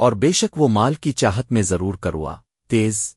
اور بے شک وہ مال کی چاہت میں ضرور کروا۔ تیز